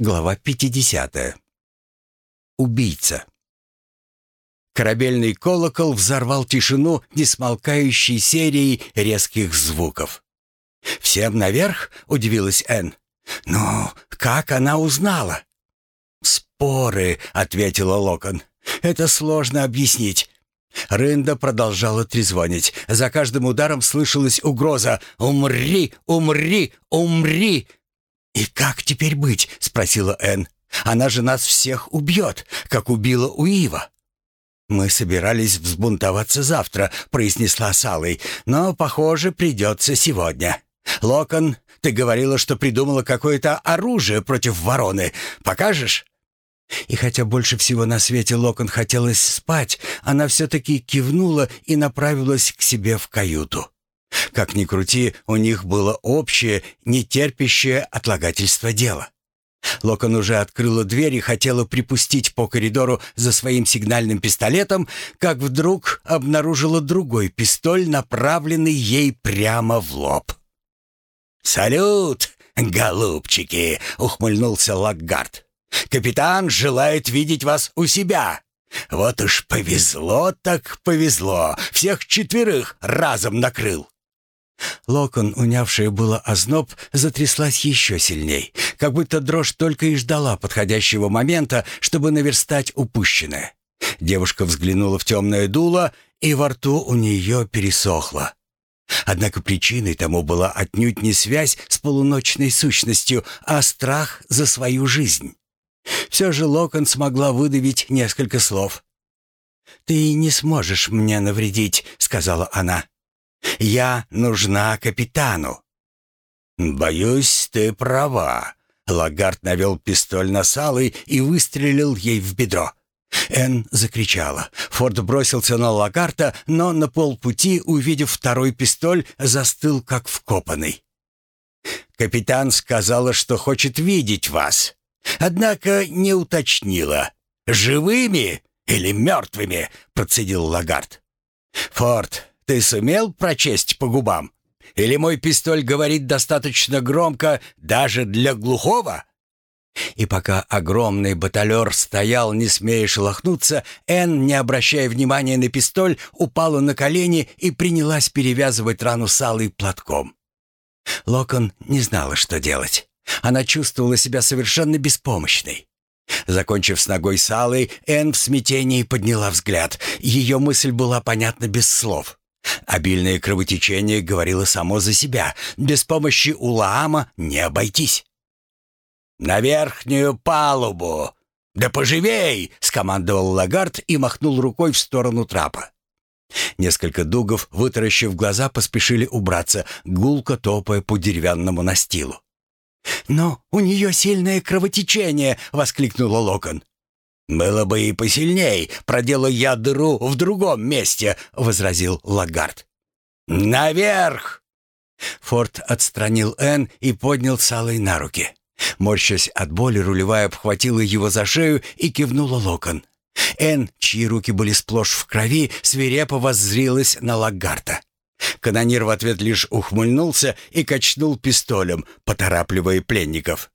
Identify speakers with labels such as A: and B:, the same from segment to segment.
A: Глава 50. Убийца. Корабельный колокол взорвал тишину несмолкающей серией резких звуков. «Всем наверх?» — удивилась Энн. «Ну, как она узнала?» «Споры», — ответила Локон. «Это сложно объяснить». Рында продолжала трезвонить. За каждым ударом слышалась угроза «Умри! Умри! Умри!» «И как теперь быть?» — спросила Энн. «Она же нас всех убьет, как убила Уива». «Мы собирались взбунтоваться завтра», — произнесла Салой, «но, похоже, придется сегодня. Локон, ты говорила, что придумала какое-то оружие против вороны. Покажешь?» И хотя больше всего на свете Локон хотелось спать, она все-таки кивнула и направилась к себе в каюту. Как ни крути, у них было общее, нетерпящее отлагательство дело. Локон уже открыла дверь и хотела припустить по коридору за своим сигнальным пистолетом, как вдруг обнаружила другой пистоль, направленный ей прямо в лоб. «Салют, голубчики!» — ухмыльнулся Лаггард. «Капитан желает видеть вас у себя. Вот уж повезло так повезло, всех четверых разом накрыл». Локон, унявшая было озноб, затряслась еще сильней, как будто дрожь только и ждала подходящего момента, чтобы наверстать упущенное. Девушка взглянула в темное дуло, и во рту у нее пересохло. Однако причиной тому была отнюдь не связь с полуночной сущностью, а страх за свою жизнь. Все же Локон смогла выдавить несколько слов. «Ты не сможешь мне навредить», — сказала она. Я нужна капитану».
B: «Боюсь, ты права». Лагард навел пистоль на Салы и выстрелил ей в бедро.
A: Энн закричала. Форд бросился на Лагарта, но на полпути, увидев второй пистоль, застыл как вкопанный.
B: «Капитан сказала, что хочет видеть вас, однако не уточнила, живыми или мертвыми», — процедил Лагард. «Форд, ты сумел прочесть по губам? Или мой пистоль говорит достаточно громко даже для глухого?»
A: И пока огромный баталер стоял, не смея шелохнуться, Энн, не обращая внимания на пистоль, упала на колени и принялась перевязывать рану салой платком. Локон не знала, что делать. Она чувствовала себя совершенно беспомощной. Закончив с ногой салой, Энн в смятении подняла взгляд. Ее мысль была понятна без слов. Обильное кровотечение говорило само за себя. Без помощи Улаама не обойтись.
B: «На верхнюю палубу! Да поживей!» — скомандовал Лагард и махнул рукой в сторону трапа.
A: Несколько дугов, вытаращив глаза, поспешили убраться, гулко топая по деревянному настилу. «Но у нее сильное кровотечение!» — воскликнула Локон.
B: «Было бы и посильней, проделай я дыру в другом месте», — возразил Лагард. «Наверх!»
A: Форд отстранил Энн и поднял Салой на руки. Морщась от боли, рулевая обхватила его за шею и кивнула локон. Энн, чьи руки были сплошь в крови, свирепо воззрилась на Лагарта. Канонир в ответ лишь ухмыльнулся и качнул пистолем, поторапливая пленников.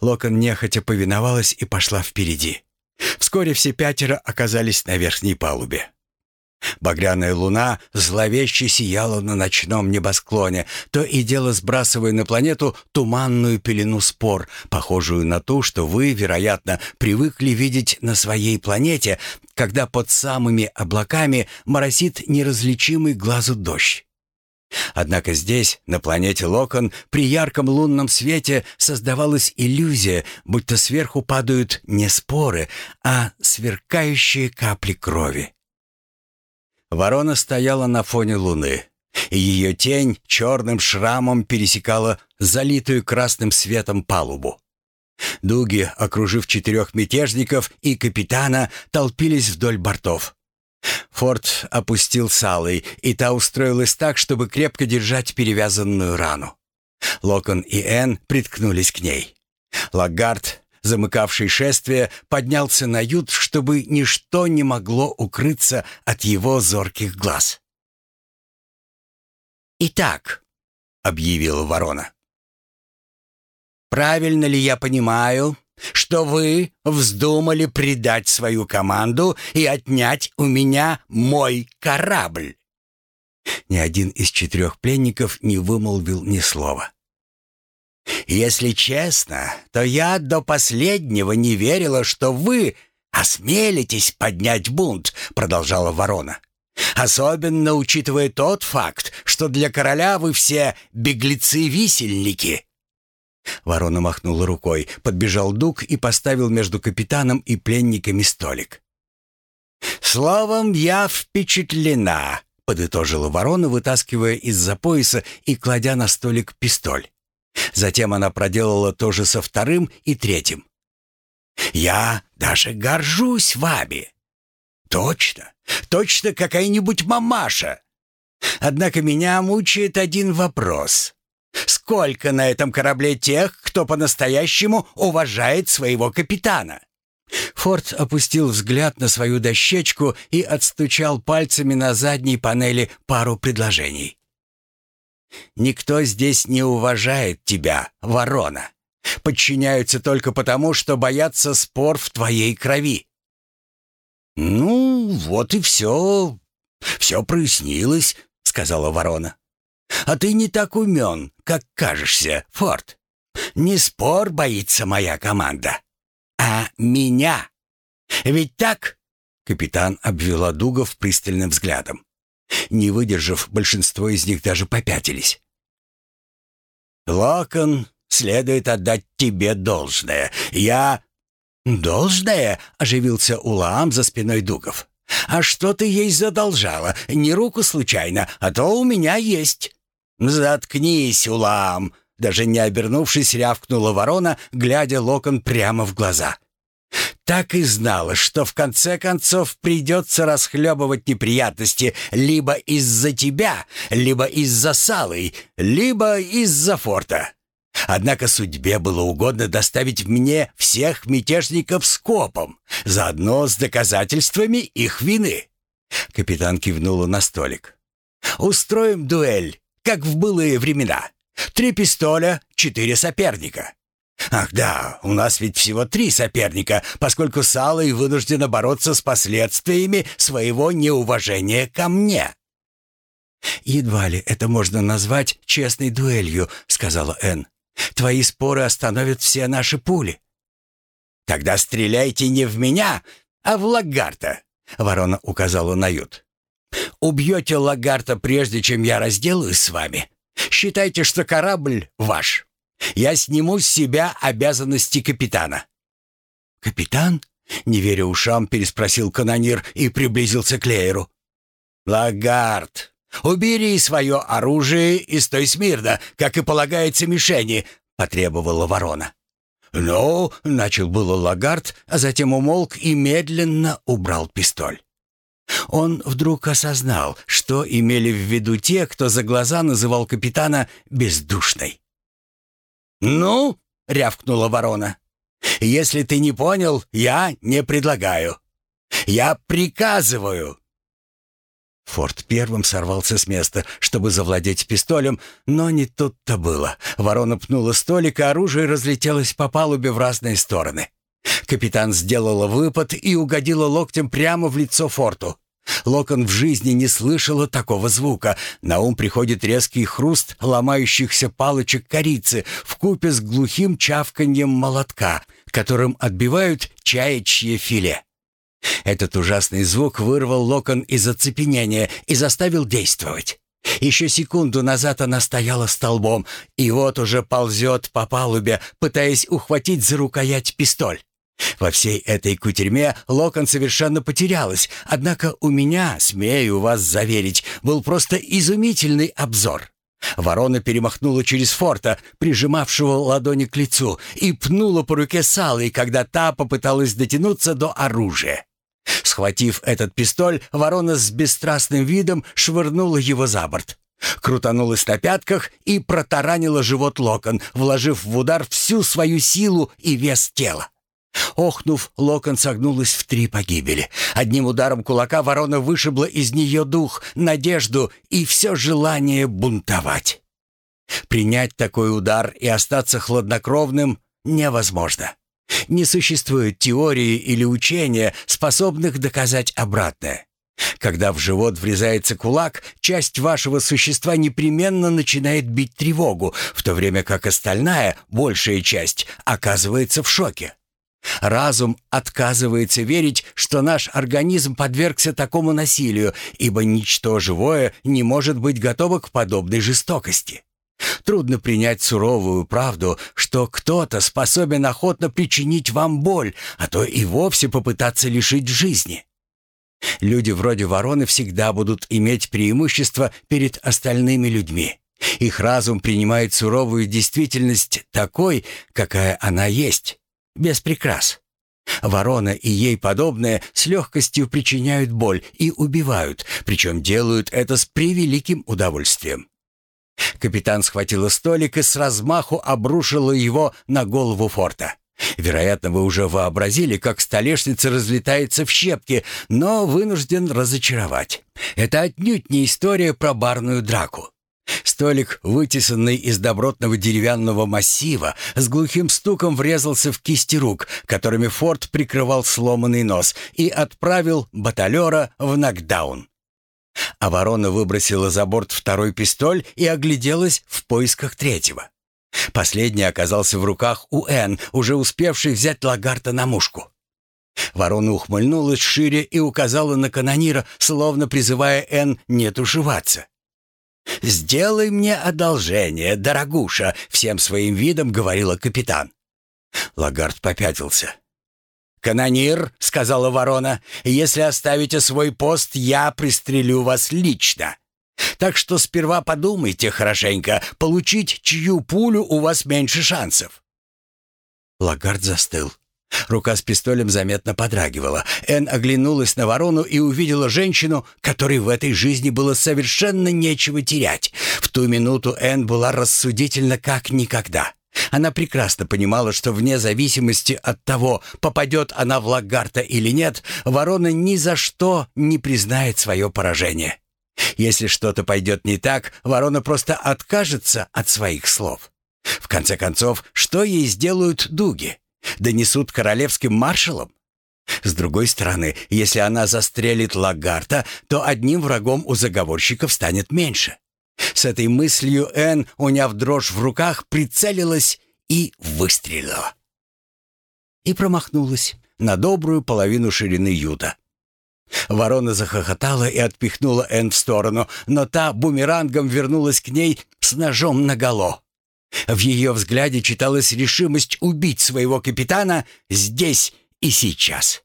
A: Локон нехотя повиновалась и пошла впереди. Вскоре все пятеро оказались на верхней палубе. Багряная луна зловеще сияла на ночном небосклоне, то и дело сбрасывая на планету туманную пелену спор, похожую на ту, что вы, вероятно, привыкли видеть на своей планете, когда под самыми облаками моросит неразличимый глазу дождь. Однако здесь, на планете Локон, при ярком лунном свете создавалась иллюзия, будто сверху падают не споры, а сверкающие капли крови. Ворона стояла на фоне луны, и ее тень черным шрамом пересекала залитую красным светом палубу. Дуги, окружив четырех мятежников и капитана, толпились вдоль бортов. Форд опустил салой, и та устроилась так, чтобы крепко держать перевязанную рану. Локон и Энн приткнулись к ней. Лагард, замыкавший шествие, поднялся на ют, чтобы ничто не могло укрыться от его зорких глаз. «Итак», — объявила ворона, правильно ли я понимаю, что вы вздумали предать свою команду и отнять у меня мой корабль?» Ни один из четырех пленников не вымолвил ни слова. «Если честно, то я до последнего не верила, что вы осмелитесь поднять бунт», — продолжала ворона. «Особенно учитывая тот факт, что для короля вы все беглецы-висельники». Ворона махнула рукой, подбежал Дуг и поставил между капитаном и пленниками столик. «Словом, я впечатлена», — подытожила ворона, вытаскивая из-за пояса и кладя на столик пистоль. Затем она проделала то же со вторым и третьим. «Я даже горжусь вами!» «Точно, точно какая-нибудь мамаша!» «Однако меня мучает один вопрос. Сколько на этом корабле тех, кто по-настоящему уважает своего капитана?» Форд опустил взгляд на свою дощечку и отстучал пальцами на задней панели пару предложений. Никто здесь не уважает тебя, ворона. Подчиняются только потому, что боятся спор в твоей крови. Ну, вот и все. Все прояснилось, сказала ворона. А ты не так умен, как кажешься, Форд. Не спор боится моя команда, а меня. Ведь так? Капитан обвела Дугов пристальным взглядом. Не выдержав, большинство из них даже попятились. «Локон, следует отдать тебе должное. Я...» «Должное?» — оживился Улаам за спиной Дугов. «А что ты ей задолжала? Не руку случайно, а то у меня есть». «Заткнись, Улаам!» Даже не обернувшись, рявкнула ворона, глядя Локон прямо в глаза. Так и знала, что в конце концов придется расхлебывать неприятности либо из-за тебя, либо из-за Салы, либо из-за форта. Однако судьбе было угодно доставить мне всех мятежников скопом, заодно с доказательствами их вины. Капитан кивнула на столик. «Устроим дуэль, как в былые времена. Три пистоля, четыре соперника. Ах да, у нас ведь всего три соперника, поскольку Салой вынуждена бороться с последствиями своего неуважения ко мне. «Едва ли это можно назвать честной дуэлью», — сказала Энн. «Твои споры остановят все наши пули». «Тогда стреляйте не в меня, а в Лагарта», — ворона указала на ют. «Убьете Лагарта, прежде чем я разделаюсь с вами. Считайте, что корабль ваш». Я сниму с себя обязанности капитана». «Капитан?» — не веря ушам, переспросил канонир и приблизился к Лееру. «Лагард, убери свое оружие и стой смирно, как и полагается мишени», — потребовала ворона. «Ну», — начал было Лагард, а затем умолк и медленно убрал пистоль. Он вдруг осознал, что имели в виду те, кто за глаза называл капитана бездушной. «Ну?» — рявкнула ворона. «Если ты не понял, я не предлагаю. Я приказываю». Форд первым сорвался с места, чтобы завладеть пистолем, но не тут-то было. Ворона пнула столик, и оружие разлетелось по палубе в разные стороны. Капитан сделала выпад и угодила локтем прямо в лицо Форту. Локон в жизни не слышала такого звука. На ум приходит резкий хруст ломающихся палочек корицы в купе с глухим чавканьем молотка, которым отбивают чаячье филе. Этот ужасный звук вырвал Локон из оцепенения и заставил действовать. Еще секунду назад она стояла столбом, и вот уже ползет по палубе, пытаясь ухватить за рукоять пистоль. Во всей этой кутерьме Локон совершенно потерялась, однако у меня, смею вас заверить, был просто изумительный обзор. Ворона перемахнула через форта, прижимавшего ладони к лицу, и пнула по руке Салой, когда та попыталась дотянуться до оружия. Схватив этот пистоль, ворона с бесстрастным видом швырнула его за борт. Крутанулась на пятках и протаранила живот локон, вложив в удар всю свою силу и вес тела. Охнув, локон согнулась в три погибели. Одним ударом кулака ворона вышибла из нее дух, надежду и все желание бунтовать. Принять такой удар и остаться хладнокровным невозможно. Не существует теории или учения, способных доказать обратное. Когда в живот врезается кулак, часть вашего существа непременно начинает бить тревогу, в то время как остальная, большая часть, оказывается в шоке. Разум отказывается верить, что наш организм подвергся такому насилию, ибо ничто живое не может быть готово к подобной жестокости. Трудно принять суровую правду, что кто-то способен охотно причинить вам боль, а то и вовсе попытаться лишить жизни. Люди вроде вороны всегда будут иметь преимущество перед остальными людьми. Их разум принимает суровую действительность такой, какая она есть, без прикрас. Ворона и ей подобные с легкостью причиняют боль и убивают, причем делают это с превеликим удовольствием. Капитан схватила столик и с размаху обрушила его на голову форта. Вероятно, вы уже вообразили, как столешница разлетается в щепки, но вынужден разочаровать. Это отнюдь не история про барную драку. Столик, вытесанный из добротного деревянного массива, с глухим стуком врезался в кисти рук, которыми Форд прикрывал сломанный нос, и отправил баталера в нокдаун. А ворона выбросила за борт второй пистоль и огляделась в поисках третьего. Последний оказался в руках у Энн, уже успевшей взять Лагарта на мушку. Ворона ухмыльнулась шире и указала на канонира, словно призывая Энн не тушеваться. «Сделай мне одолжение, дорогуша», — всем своим видом говорила капитан. Лагард попятился. «Канонир», — сказала ворона, — «если оставите свой пост, я пристрелю вас лично. Так что сперва подумайте хорошенько, получить чью пулю у вас меньше шансов». Лагард застыл. Рука с пистолем заметно подрагивала. Эн оглянулась на ворону и увидела женщину, которой в этой жизни было совершенно нечего терять. В ту минуту Эн была рассудительна как никогда. Она прекрасно понимала, что вне зависимости от того, попадет она в Лагарта или нет, ворона ни за что не признает свое поражение. Если что-то пойдет не так, ворона просто откажется от своих слов. В конце концов, что ей сделают дуги? Донесут королевским маршалам? С другой стороны, если она застрелит Лагарта, то одним врагом у заговорщиков станет меньше. С этой мыслью Энн, уняв дрожь в руках, прицелилась и выстрелила. И промахнулась на добрую половину ширины юта. Ворона захохотала и отпихнула Энн в сторону, но та бумерангом вернулась к ней с ножом наголо. В ее взгляде читалась решимость убить своего капитана здесь и сейчас.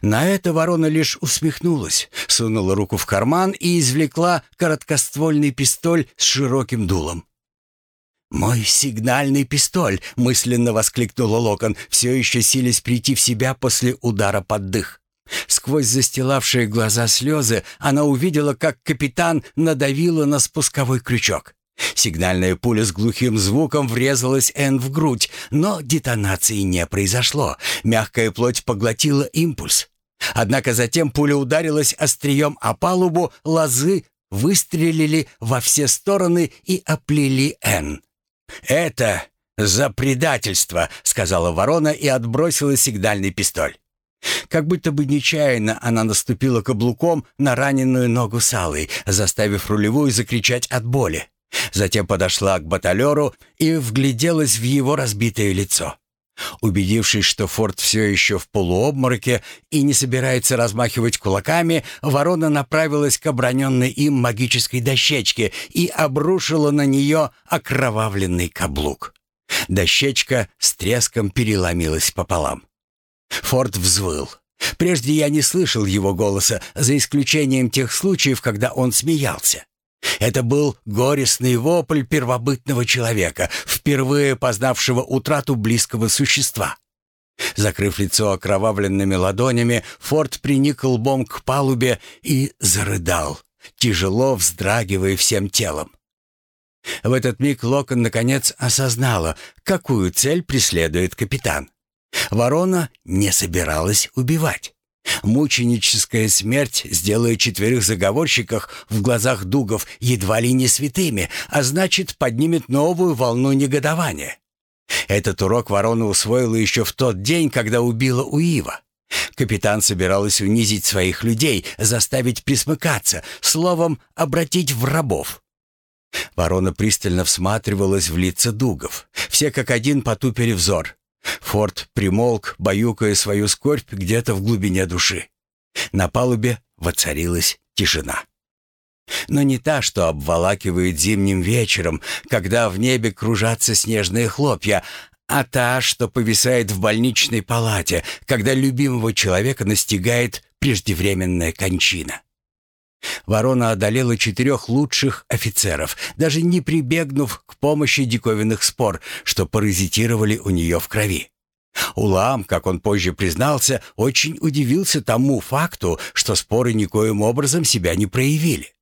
A: На это ворона лишь усмехнулась, сунула руку в карман и извлекла короткоствольный пистоль с широким дулом. «Мой сигнальный пистоль!» — мысленно воскликнула Локон, все еще силясь прийти в себя после удара под дых. Сквозь застилавшие глаза слезы она увидела, как капитан надавила на спусковой крючок. Сигнальная пуля с глухим звуком врезалась Энн в грудь, но детонации не произошло. Мягкая плоть поглотила импульс. Однако затем пуля ударилась острием о палубу, лозы выстрелили во все стороны и оплели Энн. «Это за предательство», — сказала ворона и отбросила сигнальный пистоль. Как будто бы нечаянно она наступила каблуком на раненую ногу Салы, заставив рулевую закричать от боли. Затем подошла к баталеру и вгляделась в его разбитое лицо. Убедившись, что Форд все еще в полуобмороке и не собирается размахивать кулаками, ворона направилась к оброненной им магической дощечке и обрушила на нее окровавленный каблук. Дощечка с треском переломилась пополам. Форд взвыл. Прежде я не слышал его голоса, за исключением тех случаев, когда он смеялся. Это был горестный вопль первобытного человека, впервые познавшего утрату близкого существа. Закрыв лицо окровавленными ладонями, Форд приник лбом к палубе и зарыдал, тяжело вздрагивая всем телом. В этот миг Локон наконец осознала, какую цель преследует капитан. Ворона не собиралась убивать. Мученическая смерть сделает четверых заговорщиков в глазах дугов едва ли не святыми, а значит, поднимет новую волну негодования. Этот урок ворона усвоила еще в тот день, когда убила Уива. Капитан собиралась унизить своих людей, заставить присмыкаться, словом, обратить в рабов. Ворона пристально всматривалась в лица дугов. Все как один потупили взор. Форд примолк, баюкая свою скорбь где-то в глубине души. На палубе воцарилась тишина. Но не та, что обволакивает зимним вечером, когда в небе кружатся снежные хлопья, а та, что повисает в больничной палате, когда любимого человека настигает преждевременная кончина. Ворона одолела четырех лучших офицеров, даже не прибегнув к помощи диковинных спор, что паразитировали у нее в крови. Улам, как он позже признался, очень удивился тому факту, что споры никоим образом себя не проявили.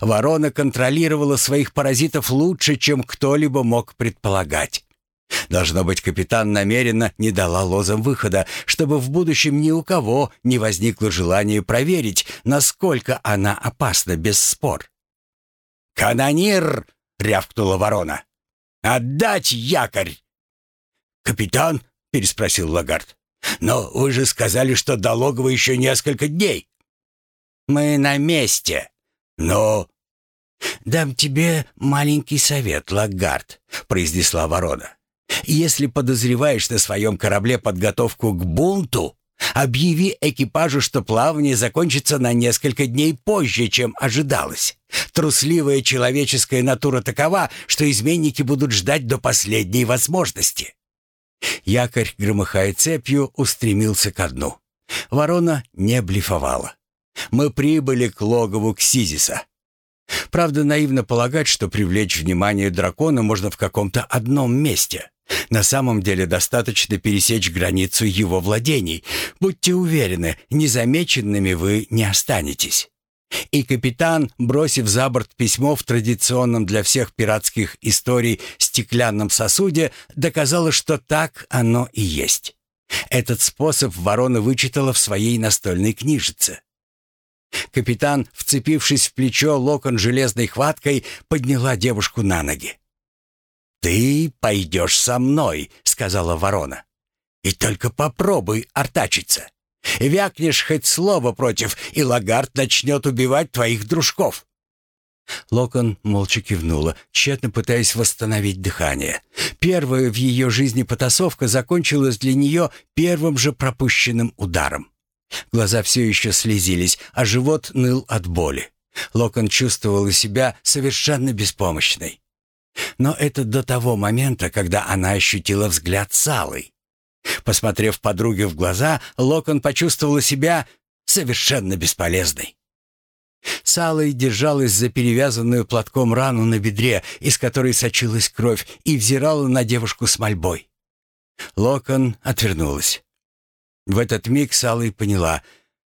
A: Ворона контролировала своих паразитов лучше, чем кто-либо мог предполагать. Должно быть, капитан намеренно не дала лозам выхода, чтобы в будущем ни у кого не возникло желания проверить, насколько она опасна без спор. «Канонир!» — рявкнула ворона. «Отдать якорь!» «Капитан?» — переспросил Лагард. «Но вы же сказали, что до логова еще несколько дней». «Мы на месте. Но...» «Дам тебе маленький совет, Лагард», — произнесла ворона. Если подозреваешь на своем корабле подготовку к бунту, объяви экипажу, что плавание закончится на несколько дней позже, чем ожидалось. Трусливая человеческая натура такова, что изменники будут ждать до последней возможности. Якорь, громыхая цепью, устремился ко дну. Ворона не блефовала. Мы прибыли к логову Ксизиса. Правда, наивно полагать, что привлечь внимание дракона можно в каком-то одном месте. На самом деле достаточно пересечь границу его владений. Будьте уверены, незамеченными вы не останетесь. И капитан, бросив за борт письмо в традиционном для всех пиратских историй стеклянном сосуде, доказала, что так оно и есть. Этот способ ворона вычитала в своей настольной книжице. Капитан, вцепившись в плечо локон железной хваткой, подняла девушку на ноги. «Ты пойдешь со мной», — сказала ворона. «И только попробуй артачиться. Вякнешь хоть слово против, и Лагард начнет убивать твоих дружков». Локон молча кивнула, тщетно пытаясь восстановить дыхание. Первая в ее жизни потасовка закончилась для нее первым же пропущенным ударом. Глаза все еще слезились, а живот ныл от боли. Локон чувствовала себя совершенно беспомощной. Но это до того момента, когда она ощутила взгляд Салы. Посмотрев подруге в глаза, Локон почувствовала себя совершенно бесполезной. Салой держалась за перевязанную платком рану на бедре, из которой сочилась кровь, и взирала на девушку с мольбой. Локон отвернулась. В этот миг Салой поняла,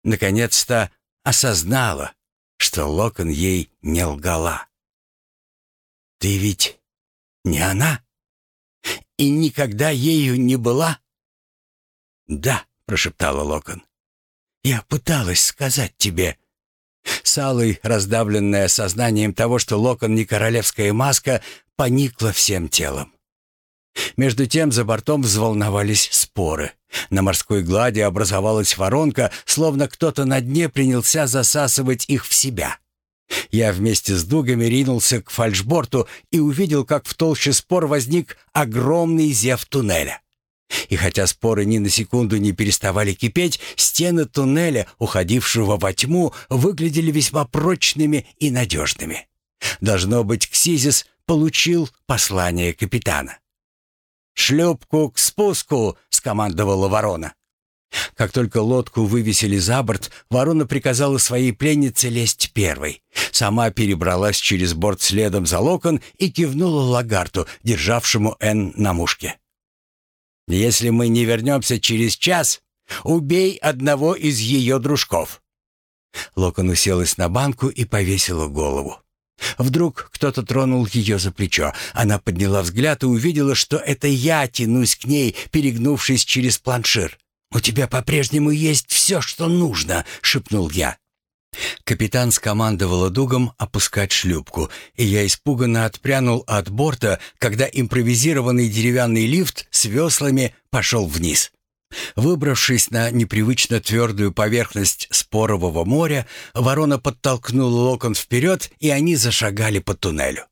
A: наконец-то осознала, что Локон ей не лгала. «Ты ведь не она? И никогда ею не была?» «Да», — прошептала Локон. «Я пыталась сказать тебе». Салой, раздавленная сознанием того, что Локон не королевская маска, поникла всем телом. Между тем за бортом взволновались споры. На морской глади образовалась воронка, словно кто-то на дне принялся засасывать их в себя. Я вместе с дугами ринулся к фальшборту и увидел, как в толще спор возник огромный зев туннеля. И хотя споры ни на секунду не переставали кипеть, стены туннеля, уходившего во тьму, выглядели весьма прочными и надежными. Должно быть, Ксизис получил послание капитана. «Шлюпку к спуску!» — скомандовала ворона. Как только лодку вывесили за борт, ворона приказала своей пленнице лезть первой. Сама перебралась через борт следом за локон и кивнула Лагарту, державшему Н на мушке. «Если мы не вернемся через час, убей одного из ее дружков». Локон уселась на банку и повесила голову. Вдруг кто-то тронул ее за плечо. Она подняла взгляд и увидела, что это я тянусь к ней, перегнувшись через планшир. «У тебя по-прежнему есть все, что нужно», — шепнул я.
B: Капитан скомандовала дугом опускать шлюпку, и я испуганно отпрянул от борта, когда импровизированный деревянный лифт с веслами пошел вниз. Выбравшись на непривычно твердую поверхность спорового моря, ворона подтолкнула локон вперед, и они зашагали по туннелю.